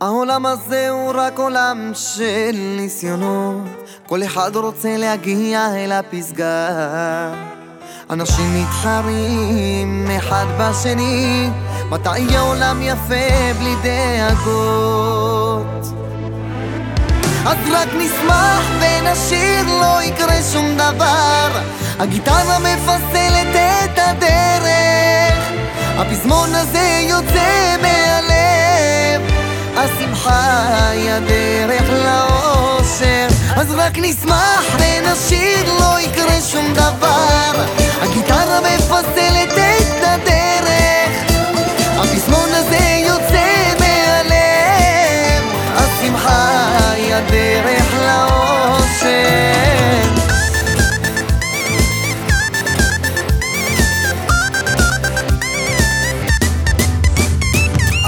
העולם הזה הוא רק עולם של ניסיונות. כל אחד רוצה להגיע אל הפסגה. אנשים מתחרים אחד בשני. מתי יהיה עולם יפה בלי דאגות? אז רק נשמח ונשאיר לא יקרה שום דבר. הגיטרה מפסלת את הדרך. הפזמון הזה יוצא הדרך לאושר אז רק נשמח ונשאיר לא יקרה שום דבר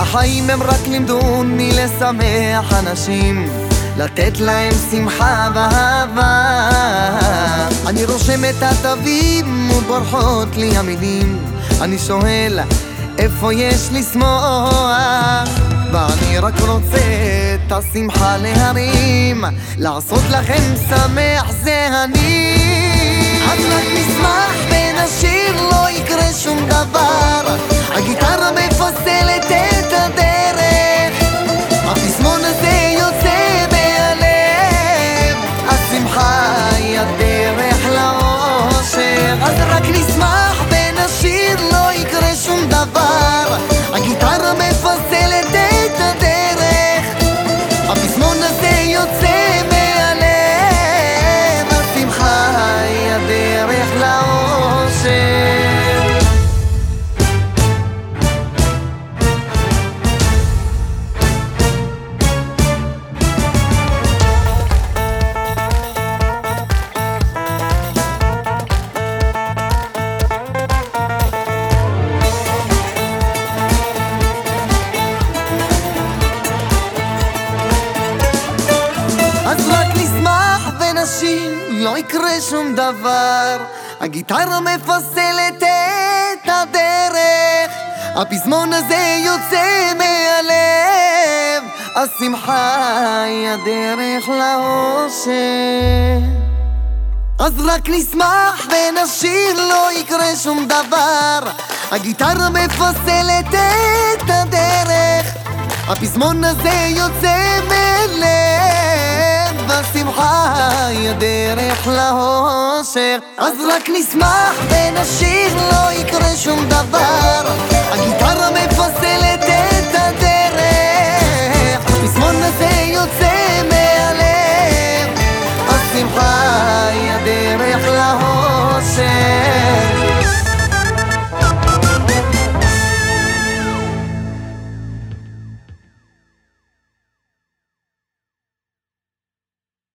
החיים הם רק לימדוני לשמח אנשים לתת להם שמחה ואהבה. אני רושם את התווים ובורחות לי המילים. אני שואל איפה יש לשמוח? ואני רק רוצה את השמחה להרים. לעשות לכם שמח זה אני. אז רק נשמח ונשיר, לא יקרה שום דבר. הגיטרה מפסלת את הדרך, הפזמון הזה יוצא מהלב, השמחה היא הדרך לאושר. אז רק נשמח ונשיר, לא יקרה שום דבר. הגיטרה מפסלת את הדרך, הפזמון הזה יוצא מלב, השמחה היא הדרך לאושר. אז רק נשמח ונשיר, לא יקרה שום דבר. הגיטרה מפסלת